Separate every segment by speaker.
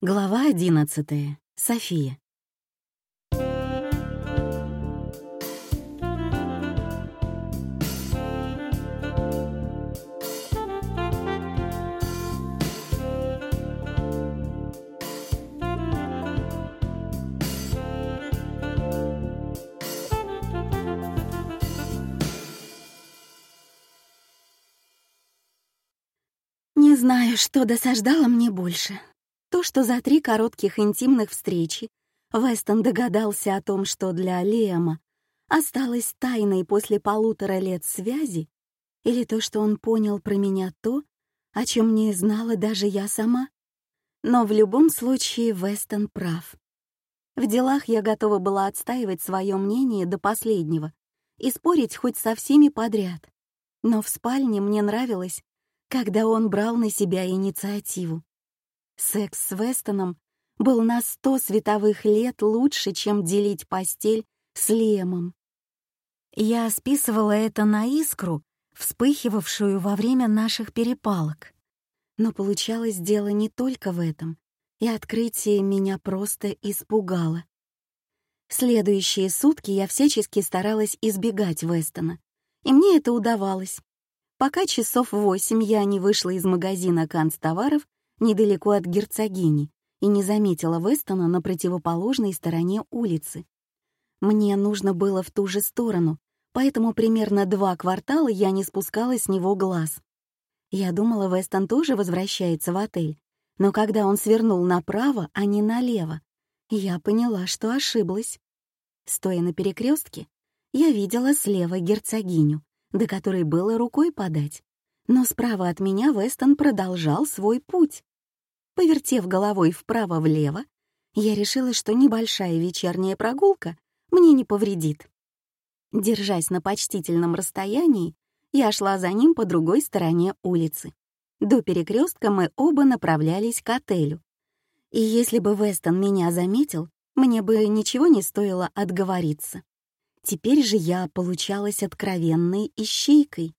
Speaker 1: Глава одиннадцатая. София. Не знаю, что досаждало мне больше. То, что за три коротких интимных встречи Вестон догадался о том, что для Лиэма осталось тайной после полутора лет связи, или то, что он понял про меня то, о чем не знала даже я сама. Но в любом случае Вестон прав. В делах я готова была отстаивать свое мнение до последнего и спорить хоть со всеми подряд. Но в спальне мне нравилось, когда он брал на себя инициативу. Секс с Вестоном был на сто световых лет лучше, чем делить постель с Лемом. Я списывала это на искру, вспыхивавшую во время наших перепалок. Но получалось дело не только в этом, и открытие меня просто испугало. Следующие сутки я всячески старалась избегать Вестона, и мне это удавалось. Пока часов восемь я не вышла из магазина канцтоваров недалеко от герцогини и не заметила Вестона на противоположной стороне улицы. Мне нужно было в ту же сторону, поэтому примерно два квартала я не спускала с него глаз. Я думала, Вестон тоже возвращается в отель, но когда он свернул направо, а не налево, я поняла, что ошиблась. Стоя на перекрестке, я видела слева герцогиню, до которой было рукой подать. Но справа от меня Вестон продолжал свой путь. Повертев головой вправо-влево, я решила, что небольшая вечерняя прогулка мне не повредит. Держась на почтительном расстоянии, я шла за ним по другой стороне улицы. До перекрестка мы оба направлялись к отелю. И если бы Вестон меня заметил, мне бы ничего не стоило отговориться. Теперь же я получалась откровенной ищейкой.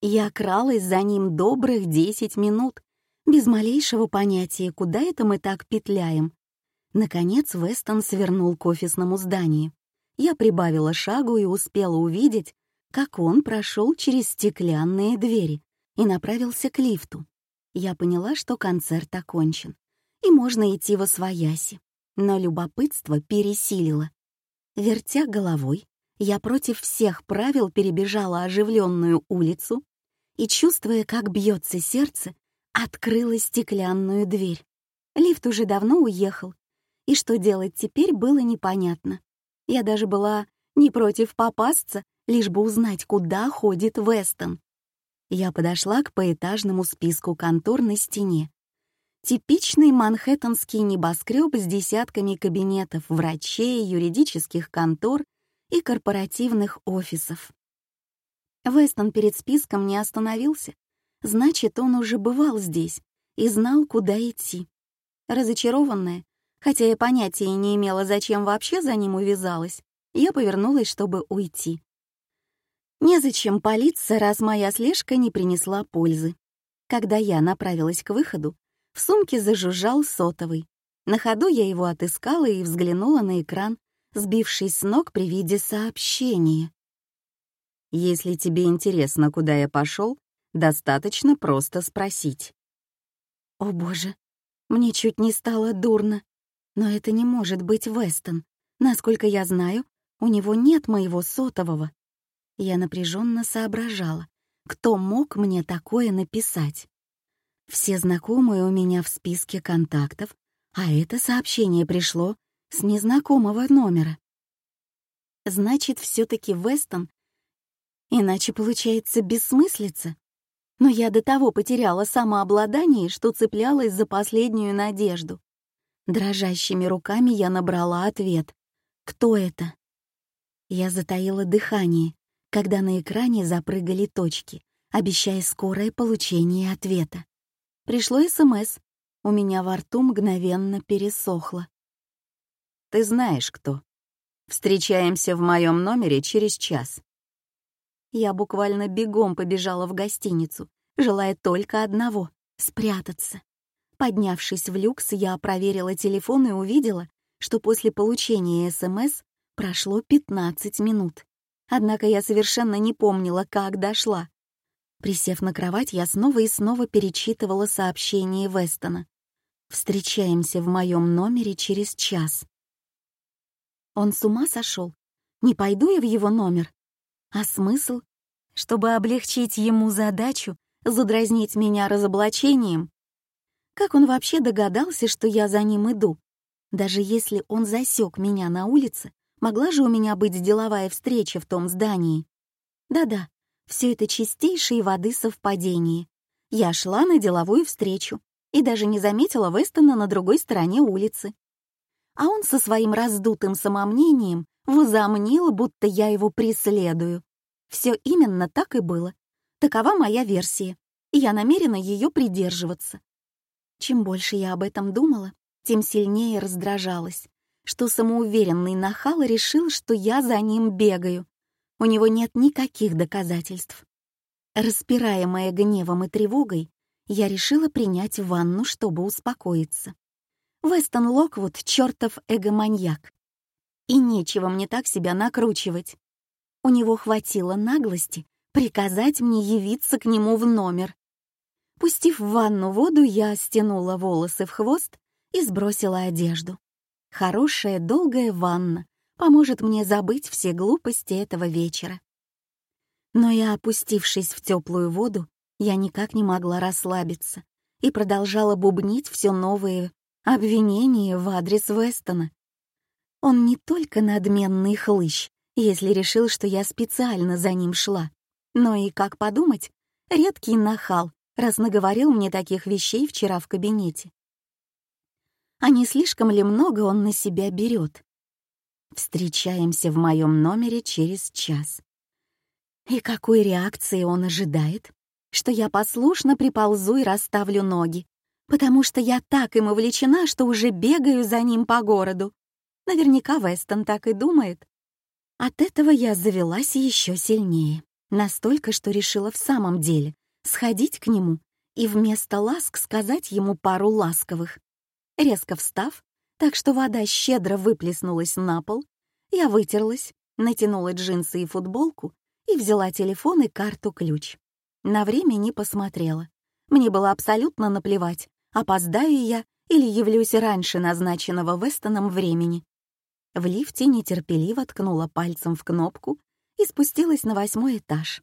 Speaker 1: Я кралась за ним добрых десять минут, без малейшего понятия, куда это мы так петляем. Наконец Вестон свернул к офисному зданию. Я прибавила шагу и успела увидеть, как он прошел через стеклянные двери и направился к лифту. Я поняла, что концерт окончен, и можно идти во свояси. Но любопытство пересилило. Вертя головой, я против всех правил перебежала оживленную улицу и, чувствуя, как бьется сердце, открыла стеклянную дверь. Лифт уже давно уехал, и что делать теперь было непонятно. Я даже была не против попасться, лишь бы узнать, куда ходит Вестон. Я подошла к поэтажному списку контор на стене. Типичный манхэттенский небоскреб с десятками кабинетов врачей, юридических контор и корпоративных офисов. Вестон перед списком не остановился, Значит, он уже бывал здесь и знал, куда идти. Разочарованная, хотя я понятия не имела, зачем вообще за ним увязалась, я повернулась, чтобы уйти. Незачем палиться, раз моя слежка не принесла пользы. Когда я направилась к выходу, в сумке зажужжал сотовый. На ходу я его отыскала и взглянула на экран, сбившись с ног при виде сообщения. «Если тебе интересно, куда я пошел, Достаточно просто спросить. О боже, мне чуть не стало дурно. Но это не может быть Вестон. Насколько я знаю, у него нет моего сотового. Я напряженно соображала, кто мог мне такое написать. Все знакомые у меня в списке контактов, а это сообщение пришло с незнакомого номера. Значит, все таки Вестон, иначе получается бессмыслица. Но я до того потеряла самообладание, что цеплялась за последнюю надежду. Дрожащими руками я набрала ответ. «Кто это?» Я затаила дыхание, когда на экране запрыгали точки, обещая скорое получение ответа. Пришло СМС. У меня во рту мгновенно пересохло. «Ты знаешь, кто. Встречаемся в моем номере через час. Я буквально бегом побежала в гостиницу, желая только одного — спрятаться. Поднявшись в люкс, я проверила телефон и увидела, что после получения СМС прошло 15 минут. Однако я совершенно не помнила, как дошла. Присев на кровать, я снова и снова перечитывала сообщение Вестона. «Встречаемся в моем номере через час». Он с ума сошел. Не пойду я в его номер. А смысл? Чтобы облегчить ему задачу, задразнить меня разоблачением? Как он вообще догадался, что я за ним иду? Даже если он засек меня на улице, могла же у меня быть деловая встреча в том здании. Да-да, все это чистейшей воды совпадение. Я шла на деловую встречу и даже не заметила Вестона на другой стороне улицы. А он со своим раздутым самомнением возомнил, будто я его преследую. Все именно так и было. Такова моя версия, и я намерена ее придерживаться. Чем больше я об этом думала, тем сильнее раздражалась, что самоуверенный нахал решил, что я за ним бегаю. У него нет никаких доказательств. Распираемая гневом и тревогой, я решила принять ванну, чтобы успокоиться. Вестон Локвуд — чертов эгоманьяк. И нечего мне так себя накручивать. У него хватило наглости приказать мне явиться к нему в номер. Пустив в ванну воду, я стянула волосы в хвост и сбросила одежду. Хорошая долгая ванна поможет мне забыть все глупости этого вечера. Но и опустившись в теплую воду, я никак не могла расслабиться и продолжала бубнить все новые обвинения в адрес Вестона. Он не только надменный хлыщ, если решил, что я специально за ним шла, но и, как подумать, редкий нахал, раз наговорил мне таких вещей вчера в кабинете. А не слишком ли много он на себя берет? Встречаемся в моем номере через час. И какой реакции он ожидает? Что я послушно приползу и расставлю ноги, потому что я так им увлечена, что уже бегаю за ним по городу. Наверняка Вестон так и думает. От этого я завелась еще сильнее, настолько, что решила в самом деле сходить к нему и вместо ласк сказать ему пару ласковых. Резко встав, так что вода щедро выплеснулась на пол, я вытерлась, натянула джинсы и футболку и взяла телефон и карту-ключ. На время не посмотрела. Мне было абсолютно наплевать, опоздаю я или явлюсь раньше назначенного Вестоном времени. В лифте нетерпеливо ткнула пальцем в кнопку и спустилась на восьмой этаж.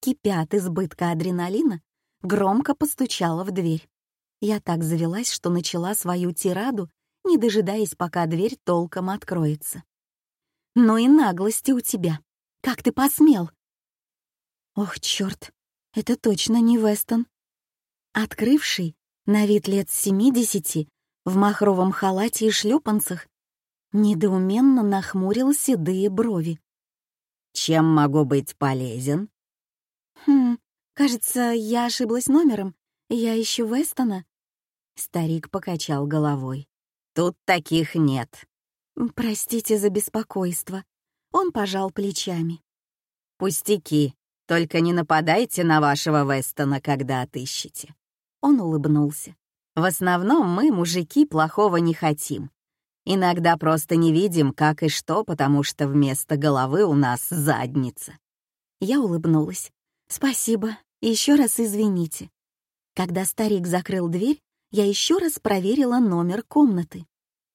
Speaker 1: Кипя от избытка адреналина, громко постучала в дверь. Я так завелась, что начала свою тираду, не дожидаясь, пока дверь толком откроется. «Ну и наглости у тебя! Как ты посмел?» Ох, черт, это точно не Вестон. Открывший, на вид лет семидесяти, в махровом халате и шлепанцах, недоуменно нахмурил седые брови.
Speaker 2: «Чем могу быть полезен?»
Speaker 1: «Хм, кажется, я ошиблась номером. Я ищу Вестона».
Speaker 2: Старик покачал головой. «Тут таких нет».
Speaker 1: «Простите за беспокойство». Он пожал плечами.
Speaker 2: «Пустяки. Только не нападайте на вашего Вестона, когда отыщете».
Speaker 1: Он улыбнулся.
Speaker 2: «В основном мы, мужики, плохого не хотим. Иногда просто не видим, как и что, потому что вместо головы у нас задница».
Speaker 1: Я улыбнулась. «Спасибо. Еще раз извините». Когда старик закрыл дверь, я еще раз проверила номер комнаты.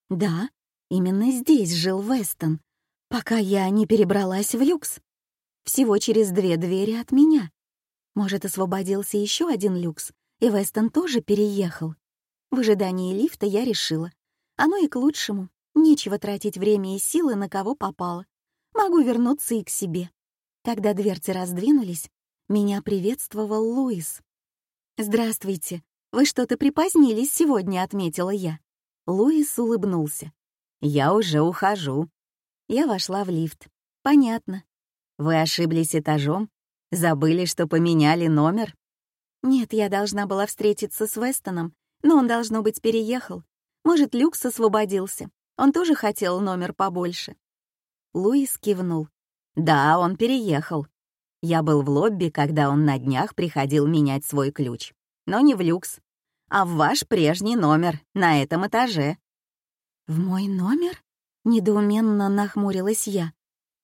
Speaker 1: Да, именно здесь жил Вестон, пока я не перебралась в люкс. Всего через две двери от меня. Может, освободился еще один люкс, и Вестон тоже переехал. В ожидании лифта я решила. Оно и к лучшему. Нечего тратить время и силы на кого попало. Могу вернуться и к себе. Когда дверцы раздвинулись, меня приветствовал Луис. «Здравствуйте. Вы что-то припозднились сегодня», — отметила я. Луис улыбнулся.
Speaker 2: «Я уже ухожу».
Speaker 1: Я вошла в лифт. «Понятно.
Speaker 2: Вы ошиблись этажом? Забыли, что поменяли номер?
Speaker 1: Нет, я должна была встретиться с Вестоном, но он, должно быть, переехал. Может, Люкс освободился. Он тоже хотел номер побольше.
Speaker 2: Луис кивнул. Да, он переехал. Я был в лобби, когда он на днях приходил менять свой ключ. Но не в люкс. а в ваш прежний номер на этом этаже».
Speaker 1: «В мой номер?» — недоуменно нахмурилась я.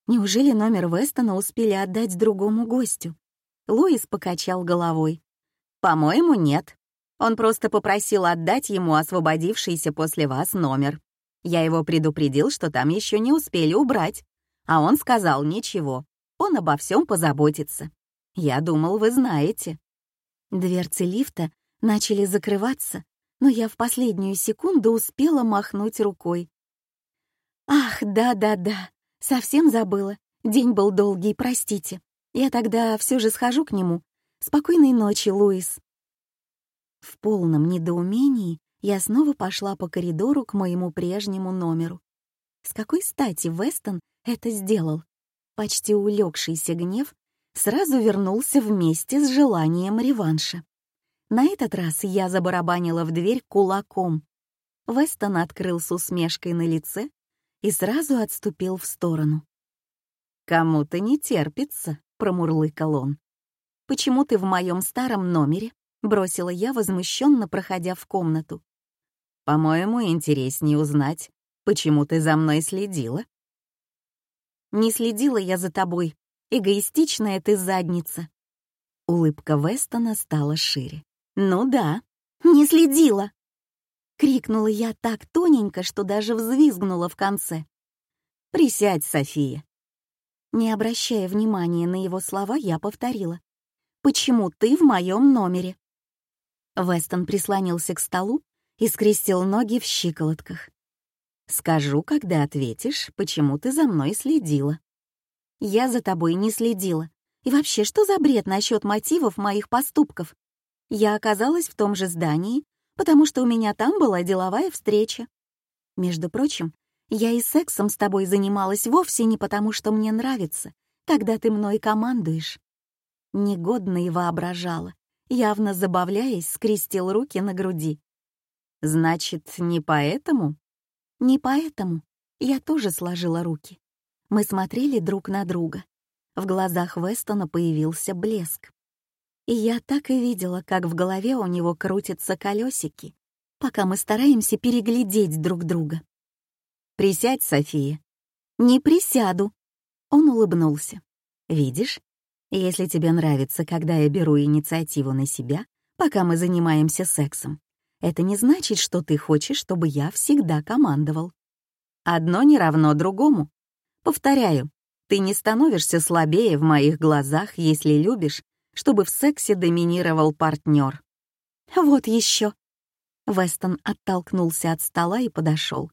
Speaker 1: Неужели номер Вестона успели отдать другому гостю?
Speaker 2: Луис покачал головой. «По-моему, нет. Он просто попросил отдать ему освободившийся после вас номер. Я его предупредил, что там еще не успели убрать. А он сказал ничего, он обо всем позаботится. Я думал, вы знаете».
Speaker 1: Дверцы лифта начали закрываться, но я в последнюю секунду успела махнуть рукой. «Ах, да-да-да, совсем забыла. День был долгий, простите. Я тогда все же схожу к нему. Спокойной ночи, Луис». В полном недоумении я снова пошла по коридору к моему прежнему номеру. С какой стати Вестон это сделал? Почти улегшийся гнев сразу вернулся вместе с желанием реванша. На этот раз я забарабанила в дверь кулаком. Вестон открыл с усмешкой на лице и сразу отступил в сторону.
Speaker 2: «Кому-то не терпится», — промурлыкал он.
Speaker 1: «Почему ты в моем старом номере?» — бросила я, возмущенно проходя в комнату.
Speaker 2: «По-моему, интереснее узнать, почему ты за мной следила».
Speaker 1: «Не следила я за тобой. Эгоистичная ты задница».
Speaker 2: Улыбка Вестона стала шире.
Speaker 1: «Ну да, не следила!» Крикнула я так тоненько, что даже взвизгнула в конце.
Speaker 2: «Присядь, София!»
Speaker 1: Не обращая внимания на его слова, я повторила. «Почему ты в моем номере?» Вестон прислонился к столу и скрестил ноги в щиколотках.
Speaker 2: «Скажу, когда ответишь, почему ты за мной следила».
Speaker 1: «Я за тобой не следила. И вообще, что за бред насчет мотивов моих поступков? Я оказалась в том же здании, потому что у меня там была деловая встреча. Между прочим, я и сексом с тобой занималась вовсе не потому, что мне нравится, когда ты мной командуешь». Негодно и воображала, явно забавляясь, скрестил руки на груди.
Speaker 2: «Значит, не поэтому?»
Speaker 1: «Не поэтому». Я тоже сложила руки. Мы смотрели друг на друга. В глазах Вестона появился блеск. И я так и видела, как в голове у него крутятся колесики, пока мы стараемся переглядеть друг друга.
Speaker 2: «Присядь, София».
Speaker 1: «Не присяду». Он улыбнулся.
Speaker 2: «Видишь, если тебе нравится, когда я беру инициативу на себя, пока мы занимаемся сексом, это не значит, что ты хочешь, чтобы я всегда командовал. Одно не равно другому. Повторяю, ты не становишься слабее в моих глазах, если любишь, чтобы в сексе доминировал партнер.
Speaker 1: Вот еще. Вестон оттолкнулся от стола и подошел.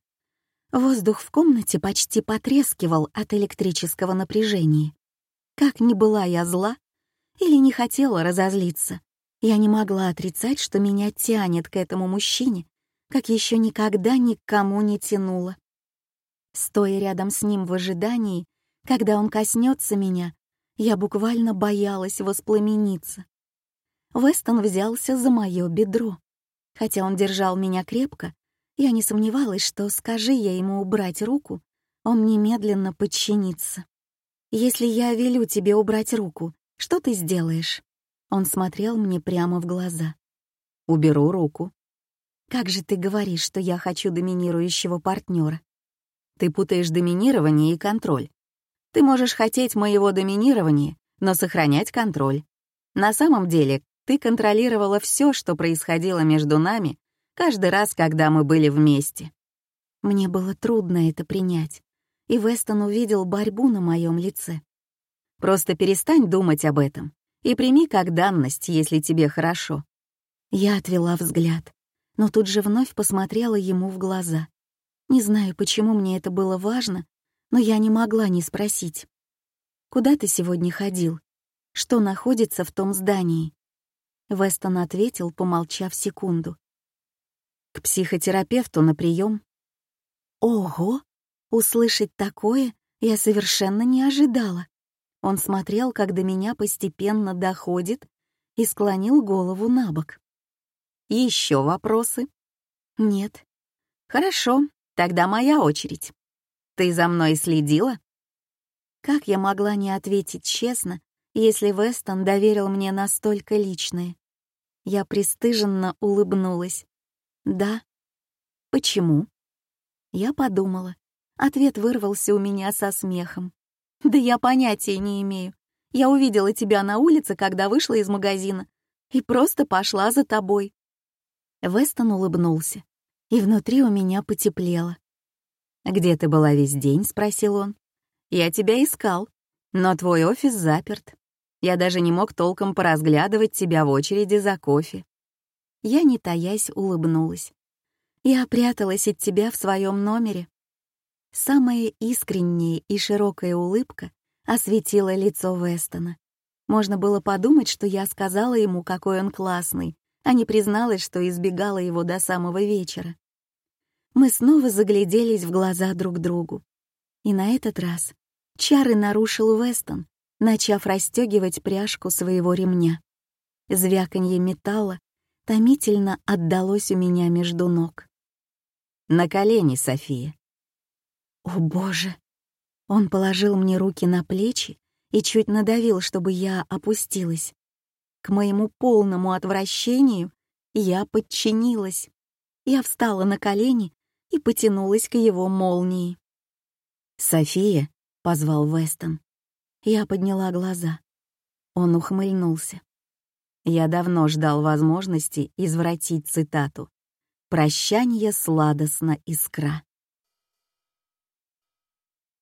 Speaker 1: Воздух в комнате почти потрескивал от электрического напряжения. Как ни была я зла или не хотела разозлиться, я не могла отрицать, что меня тянет к этому мужчине, как еще никогда никому не тянуло. Стоя рядом с ним в ожидании, когда он коснется меня, я буквально боялась воспламениться. Вестон взялся за мое бедро. Хотя он держал меня крепко, я не сомневалась, что, скажи я ему убрать руку, он немедленно подчинится. «Если я велю тебе убрать руку, что ты сделаешь?» Он смотрел мне прямо в глаза.
Speaker 2: «Уберу руку».
Speaker 1: «Как же ты говоришь, что я хочу доминирующего партнера?»
Speaker 2: «Ты путаешь доминирование и контроль. Ты можешь хотеть моего доминирования, но сохранять контроль. На самом деле, ты контролировала все, что происходило между нами, каждый раз, когда мы были вместе».
Speaker 1: Мне было трудно это принять и Вестон увидел борьбу на моем лице.
Speaker 2: «Просто перестань думать об этом и прими как данность, если тебе хорошо».
Speaker 1: Я отвела взгляд, но тут же вновь посмотрела ему в глаза. Не знаю, почему мне это было важно, но я не могла не спросить. «Куда ты сегодня ходил? Что находится в том здании?» Вестон ответил, помолчав секунду.
Speaker 2: «К психотерапевту на прием.
Speaker 1: «Ого!» Услышать такое я совершенно не ожидала. Он смотрел, как до меня постепенно доходит, и склонил голову на бок.
Speaker 2: Еще вопросы?
Speaker 1: Нет.
Speaker 2: Хорошо, тогда моя очередь. Ты за мной следила?
Speaker 1: Как я могла не ответить честно, если Вестон доверил мне настолько личное? Я пристыженно улыбнулась. «Да». «Почему?» Я подумала. Ответ вырвался у меня со смехом. «Да я понятия не имею. Я увидела тебя на улице, когда вышла из магазина, и просто пошла за тобой». Вестон улыбнулся, и внутри у меня потеплело. «Где ты была весь день?» — спросил он. «Я тебя искал, но твой офис заперт. Я даже не мог толком поразглядывать тебя в очереди за кофе. Я, не таясь, улыбнулась. Я пряталась от тебя в своем номере. Самая искренняя и широкая улыбка осветила лицо Вестона. Можно было подумать, что я сказала ему, какой он классный, а не призналась, что избегала его до самого вечера. Мы снова загляделись в глаза друг другу. И на этот раз чары нарушил Вестон, начав расстегивать пряжку своего ремня. Звяканье металла томительно отдалось у меня между ног. «На колени, София». «О, Боже!» Он положил мне руки на плечи и чуть надавил, чтобы я опустилась. К моему полному отвращению я подчинилась. Я встала на колени и потянулась к его молнии. «София», — позвал Вестон. Я подняла глаза. Он ухмыльнулся. Я давно ждал возможности извратить цитату. «Прощанье сладостно искра».